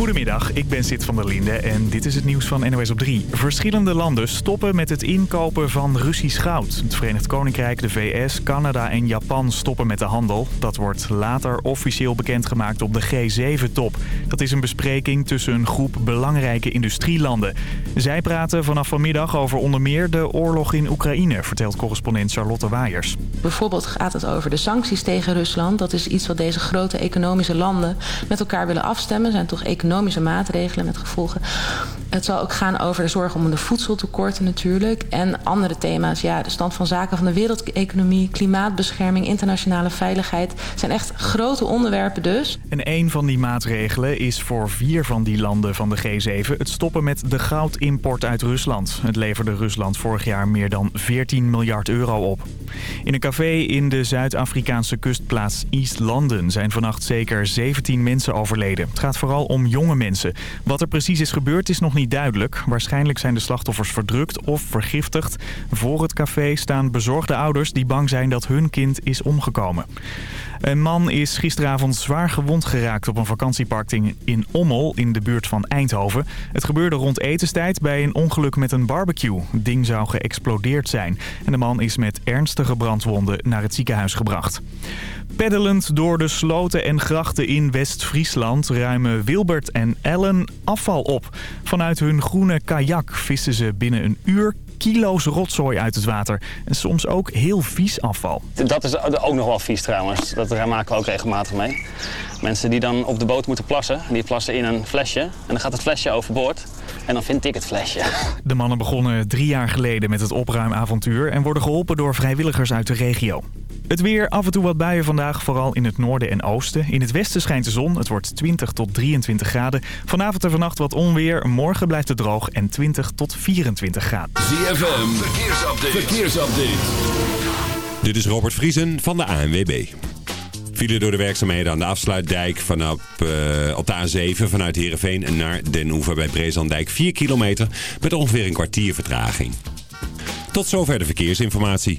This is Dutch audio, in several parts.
Goedemiddag, ik ben Sid van der Linde en dit is het nieuws van NOS op 3. Verschillende landen stoppen met het inkopen van Russisch goud. Het Verenigd Koninkrijk, de VS, Canada en Japan stoppen met de handel. Dat wordt later officieel bekendgemaakt op de G7-top. Dat is een bespreking tussen een groep belangrijke industrielanden. Zij praten vanaf vanmiddag over onder meer de oorlog in Oekraïne, vertelt correspondent Charlotte Waaiers. Bijvoorbeeld gaat het over de sancties tegen Rusland. Dat is iets wat deze grote economische landen met elkaar willen afstemmen. zijn toch economische maatregelen met gevolgen. Het zal ook gaan over de zorg om de voedseltekorten natuurlijk. En andere thema's, ja, de stand van zaken van de wereldeconomie... klimaatbescherming, internationale veiligheid. zijn echt grote onderwerpen dus. En een van die maatregelen is voor vier van die landen van de G7... het stoppen met de goudimport uit Rusland. Het leverde Rusland vorig jaar meer dan 14 miljard euro op. In een café in de Zuid-Afrikaanse kustplaats East London... zijn vannacht zeker 17 mensen overleden. Het gaat vooral om jonge mensen. Wat er precies is gebeurd is nog niet duidelijk. Waarschijnlijk zijn de slachtoffers verdrukt of vergiftigd. Voor het café staan bezorgde ouders die bang zijn dat hun kind is omgekomen. Een man is gisteravond zwaar gewond geraakt op een vakantiepark in Ommel in de buurt van Eindhoven. Het gebeurde rond etenstijd bij een ongeluk met een barbecue. Het ding zou geëxplodeerd zijn. En de man is met ernstige brandwonden naar het ziekenhuis gebracht. Peddelend door de sloten en grachten in West-Friesland ruimen Wilbert en Ellen afval op. Vanuit hun groene kajak vissen ze binnen een uur kilo's rotzooi uit het water. En soms ook heel vies afval. Dat is ook nog wel vies trouwens. Dat maken we ook regelmatig mee. Mensen die dan op de boot moeten plassen. Die plassen in een flesje. En dan gaat het flesje overboord. En dan vind ik het flesje. De mannen begonnen drie jaar geleden met het opruimavontuur... en worden geholpen door vrijwilligers uit de regio. Het weer, af en toe wat buien vandaag, vooral in het noorden en oosten. In het westen schijnt de zon, het wordt 20 tot 23 graden. Vanavond en vannacht wat onweer, morgen blijft het droog en 20 tot 24 graden. ZFM, verkeersupdate. verkeersupdate. Dit is Robert Vriesen van de ANWB. File door de werkzaamheden aan de afsluitdijk vanaf, uh, op de A7 vanuit Heerenveen naar Den Hoever bij Brezandijk 4 kilometer met ongeveer een kwartier vertraging. Tot zover de verkeersinformatie.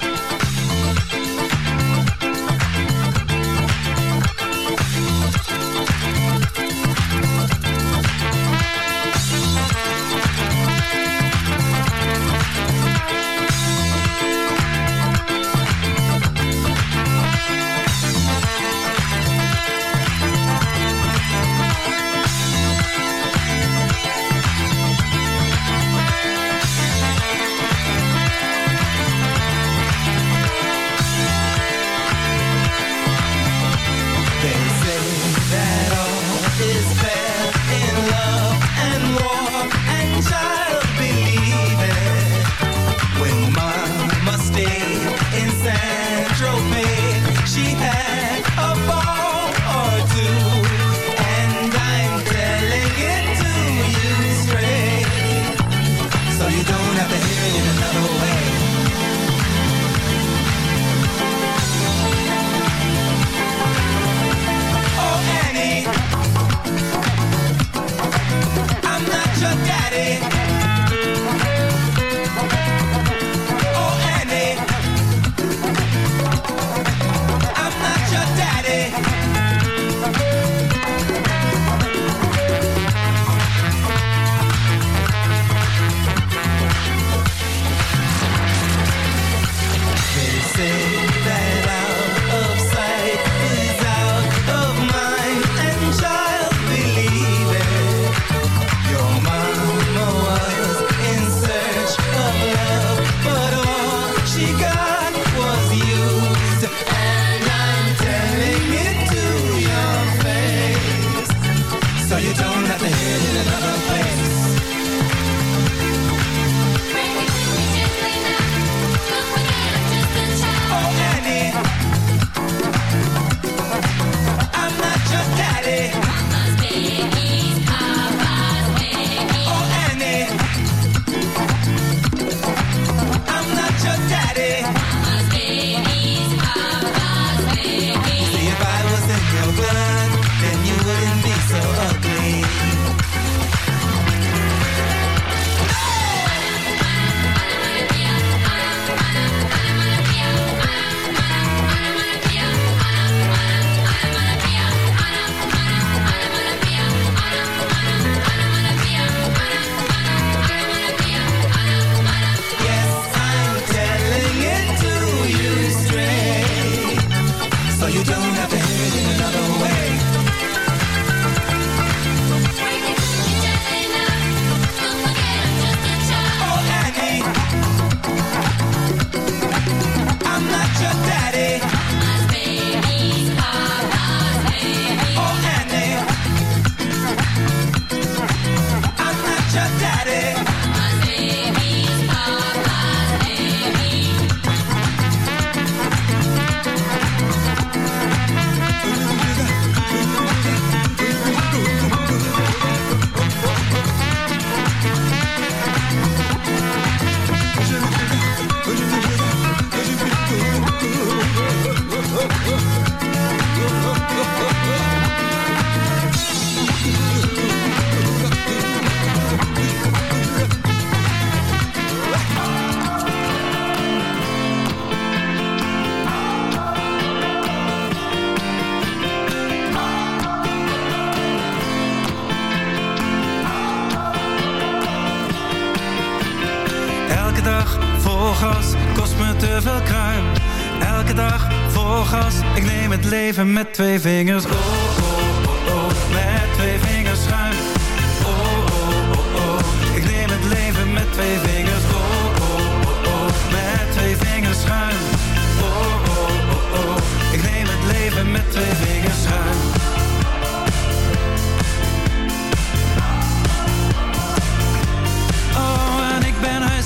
Met twee vingers.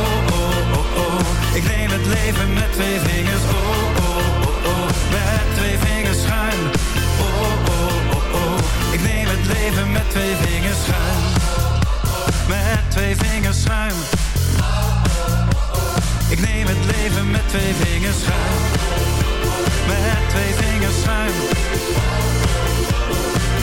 Oh, oh, oh, oh, ik neem het leven met twee vingers. Oh, oh, oh, oh, met twee vingers schuim. Oh, oh, oh, oh, ik neem het leven met twee vingers schuim. Met twee vingers schuim. Ik neem het leven met twee vingers schuim. Met twee vingers schuim.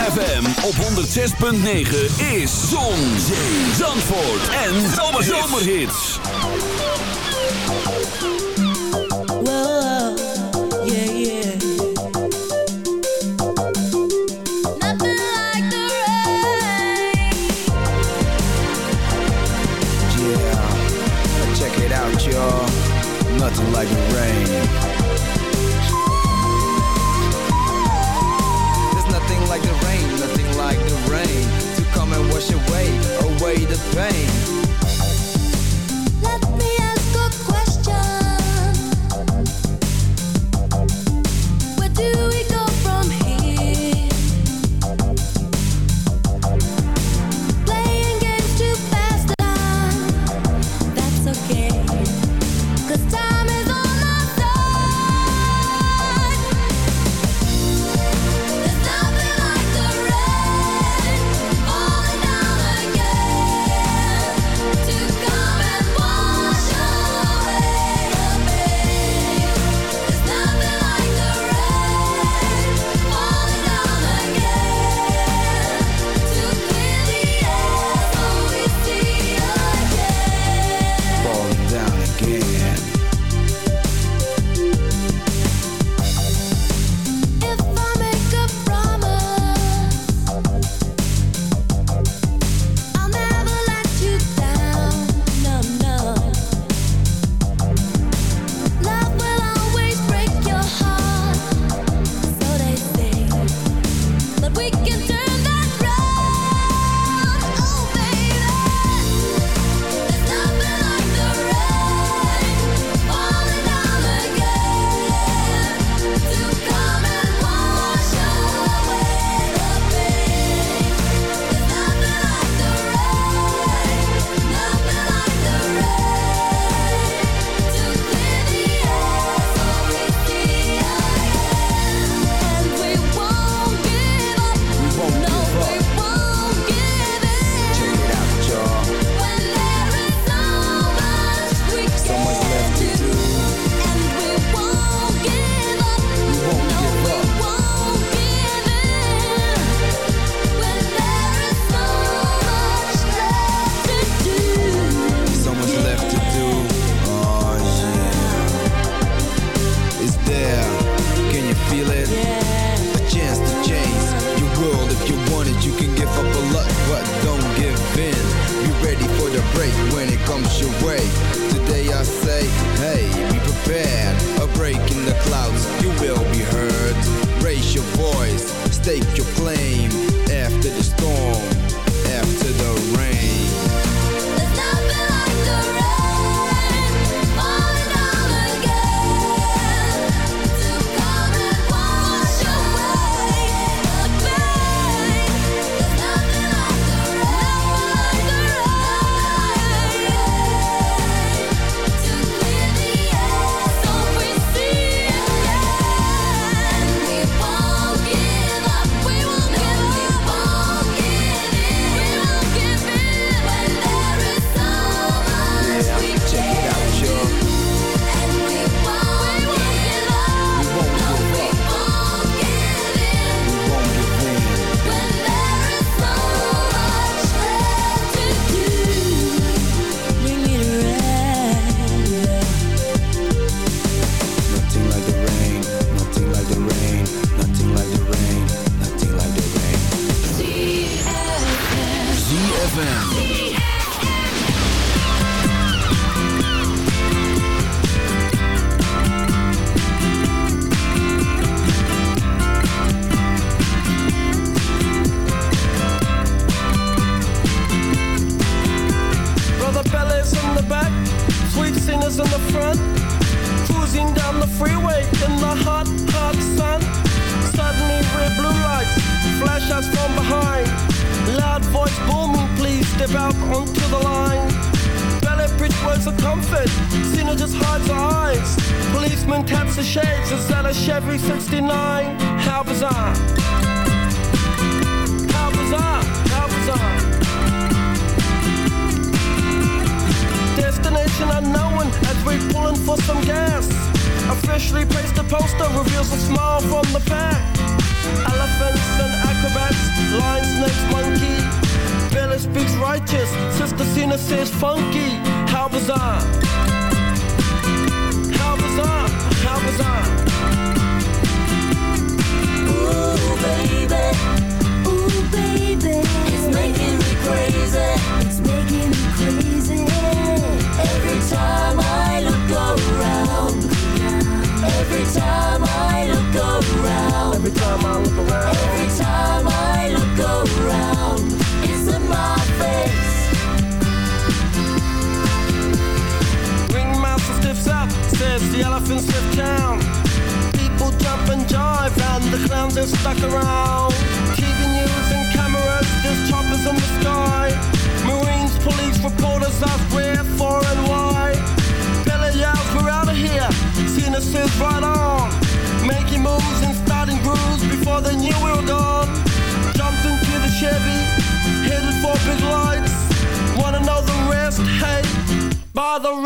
ZFM op 106.9 is Zon, Zee, Zandvoort en Zomerhits. Whoa, yeah, yeah. Nothing like the rain. Yeah, check it out, y'all. Nothing like the rain. Right.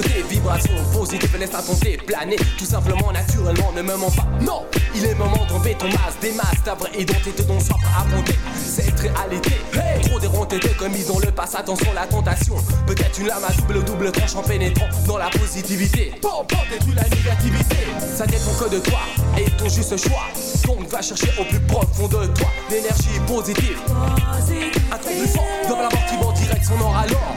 Vibration positive laisse à tenter planer. Tout simplement naturellement ne me mens pas. Non Il est moment d'enlever ton masque Des masques ta vraie identité dont soif à affronter Cette réalité hey Trop déronté de commis dans le passé. Attention la tentation Peut-être une lame à double double tranche en pénétrant dans la positivité. Bon bon détruis la négativité. Ça dépend que de toi et ton juste choix. Donc va chercher au plus profond de toi L'énergie positive. Un truc plus fort dans la mort qui va en direct son or alors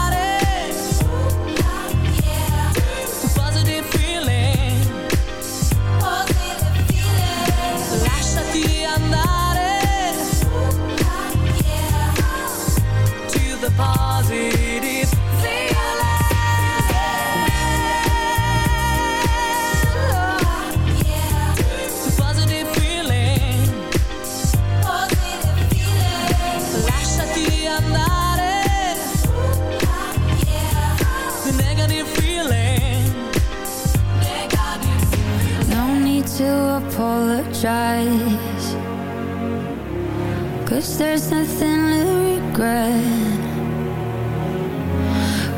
Cause there's nothing to regret.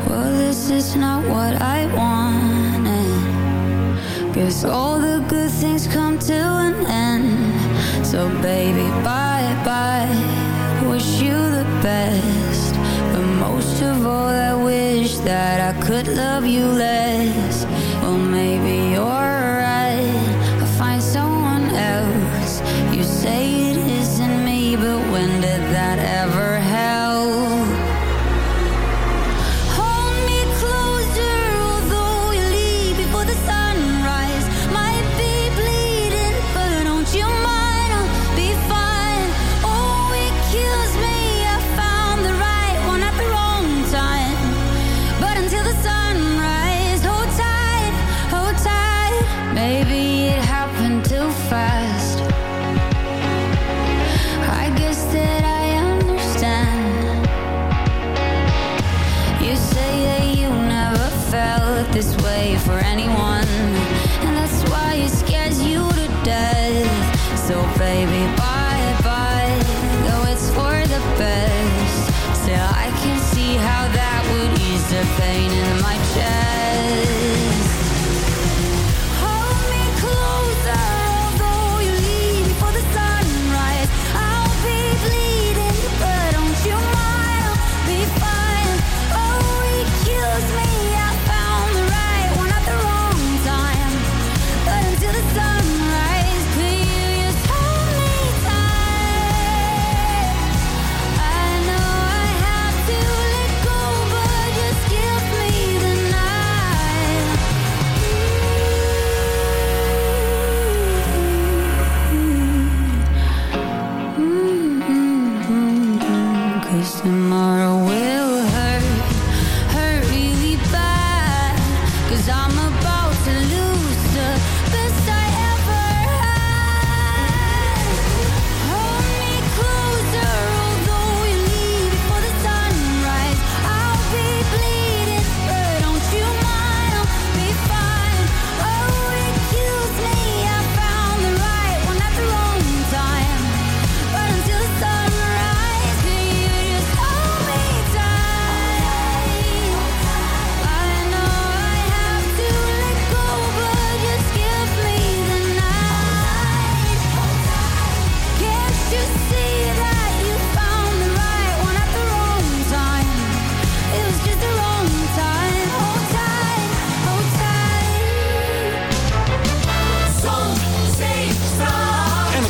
Well, this is not what I wanted. Guess all the good things come to an end. So, baby, bye bye. Wish you the best. But most of all, I wish that I could love you less. Way for anyone, and that's why it scares you to death. So, baby, bye bye, though it's for the best. Still, I can see how that would ease the pain in my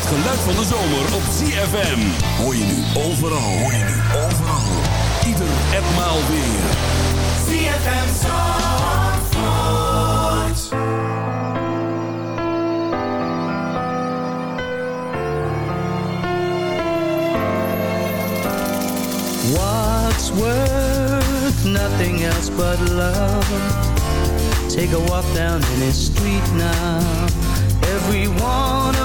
van de zomer op ZFM. Hoor je nu overal, hoor je nu overal. Ieder etmaal weer. ZFM Zandvoort. What's worth nothing else but love? Take a walk down any street now. Every one of us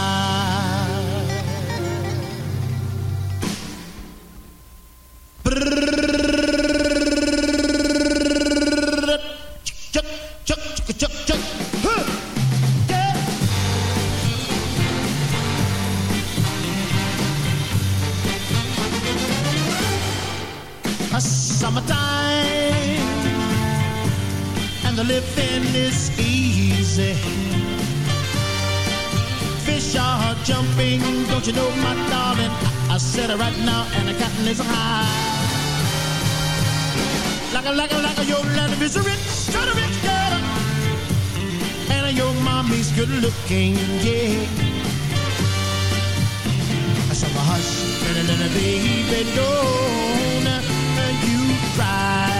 better right now, and the cotton is high. Like a, like a, like a, your lady is a rich, kind of rich girl. And your mommy's good looking, yeah. So hush, little, little baby, don't you cry.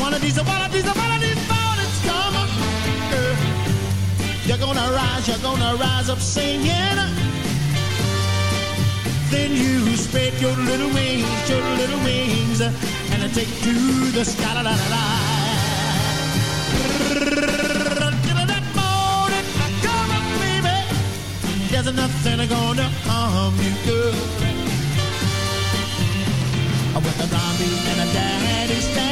One of these, one of these, one of these mornings come, girl. You're gonna rise, you're gonna rise up singing. Then you spread your little wings, your little wings, and I take to the sky. La, la, la, la. Until that morning, come on, baby. There's nothing gonna harm you, girl. With a zombie and a daddy stand.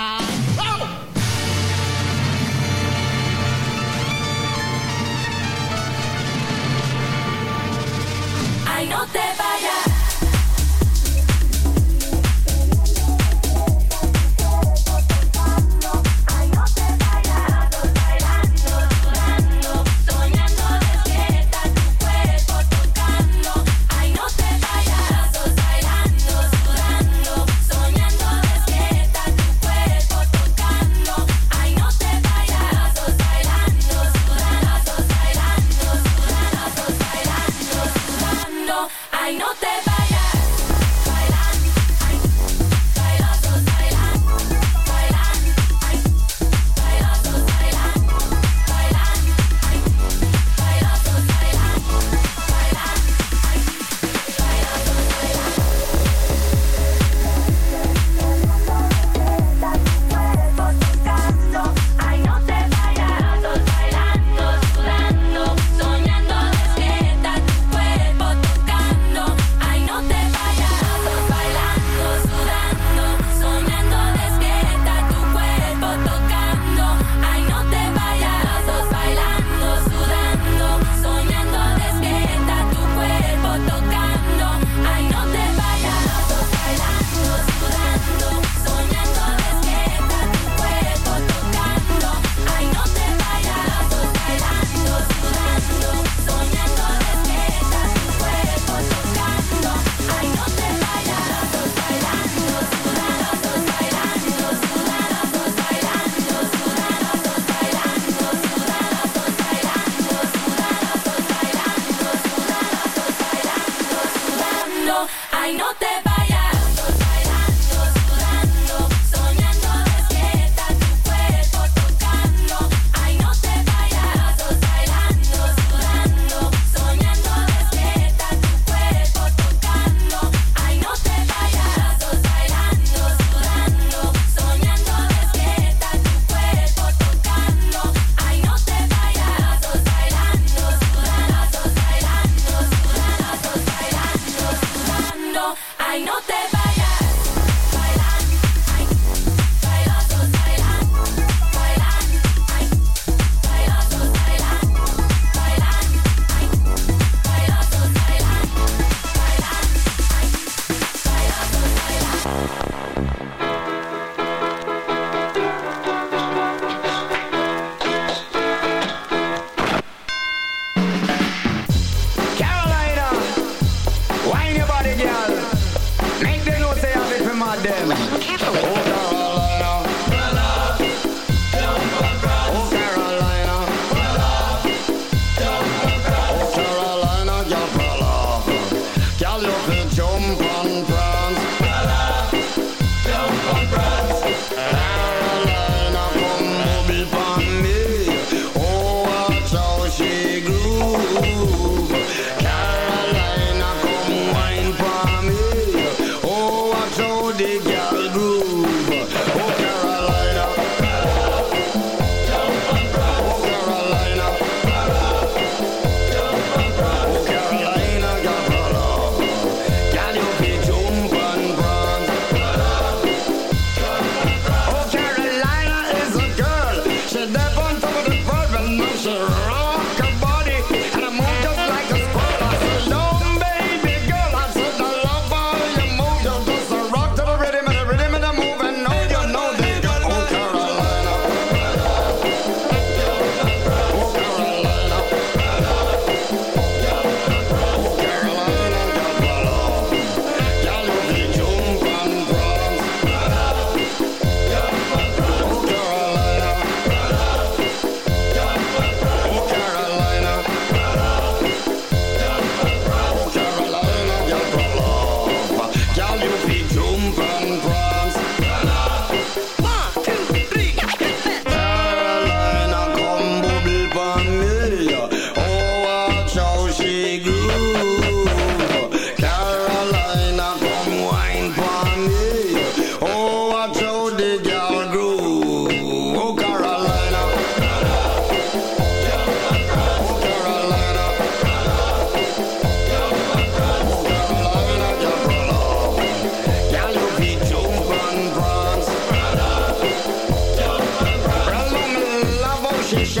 position.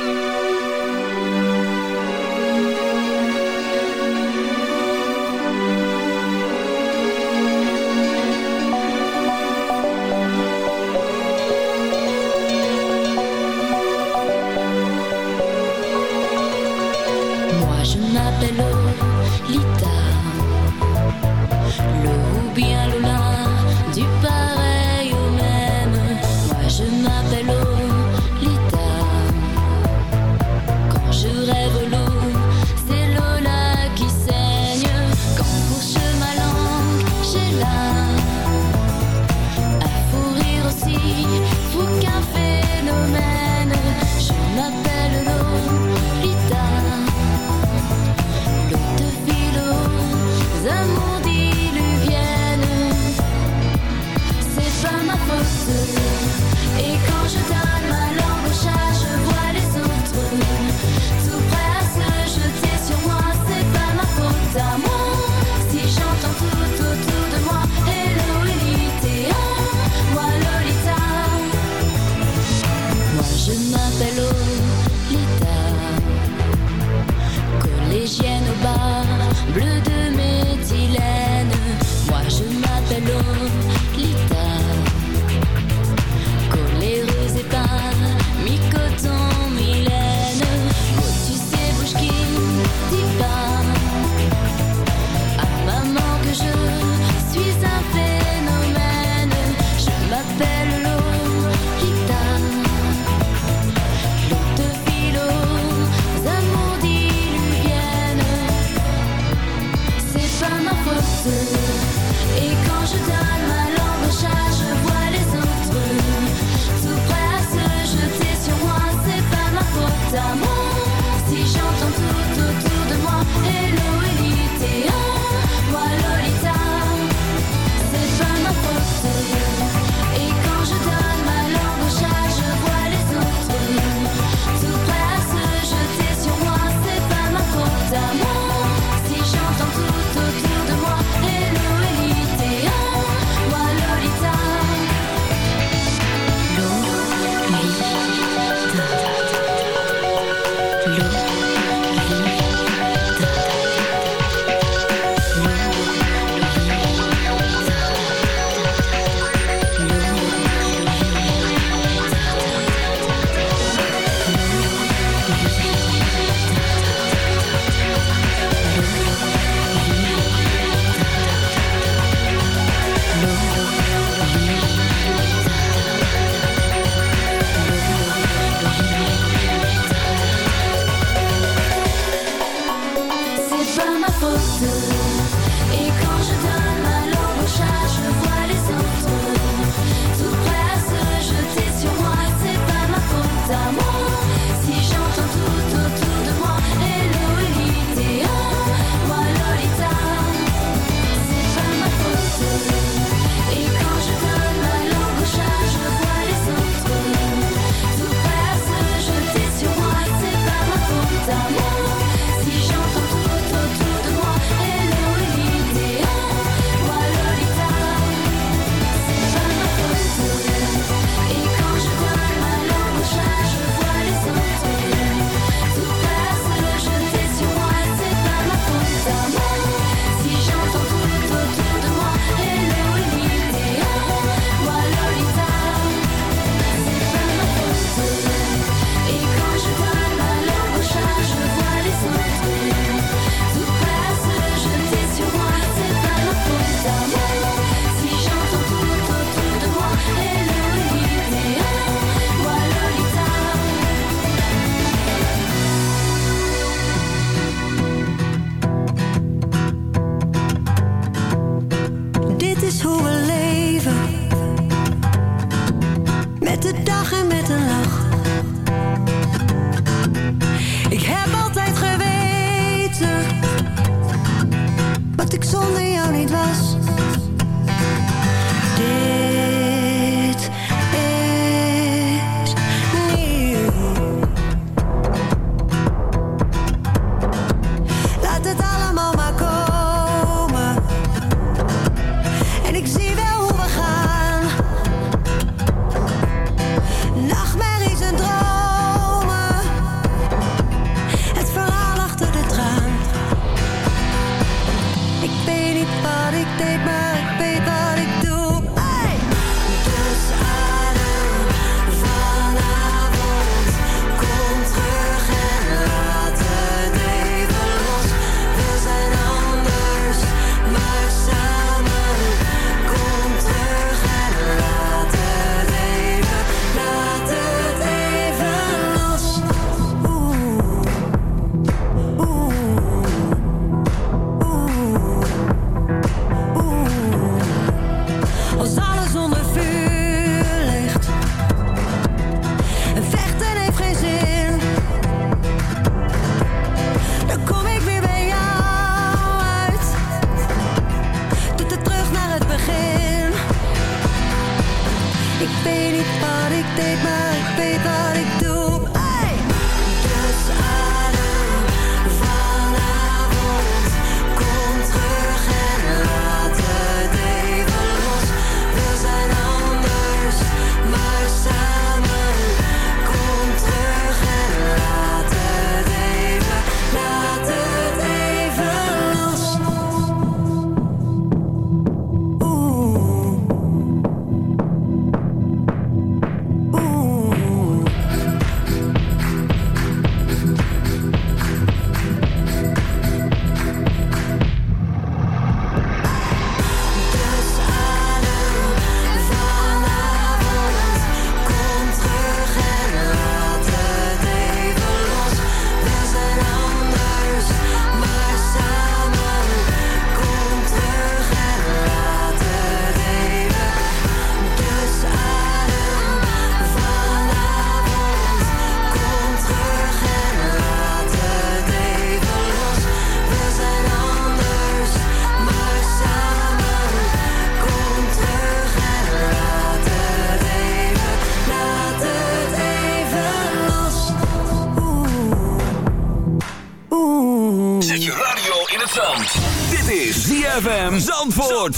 ZFM Zandvoort.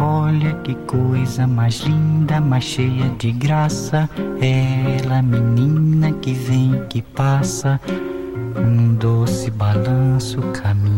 Olha que coisa mais linda, mais cheia de graça. Ela, menina que vem, que passa, num doce balanço, caminho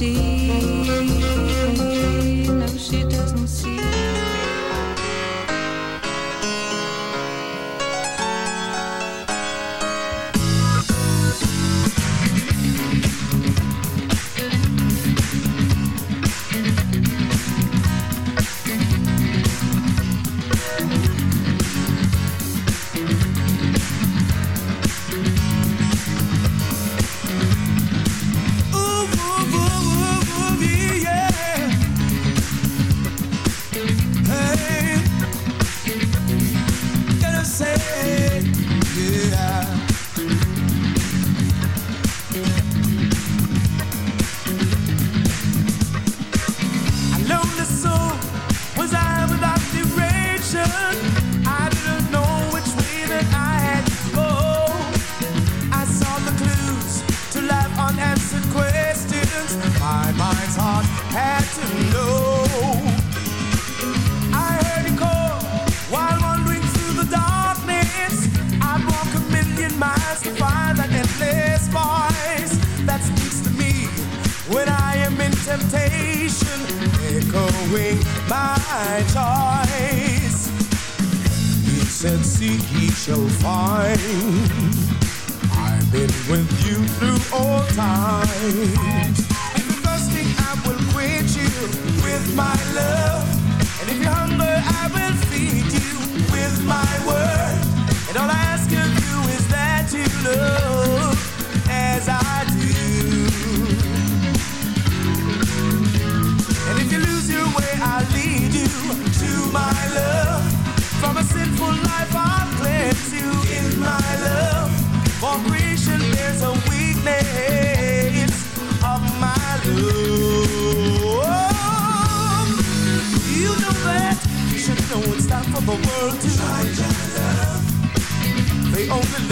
see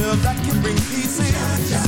love that can bring peace in.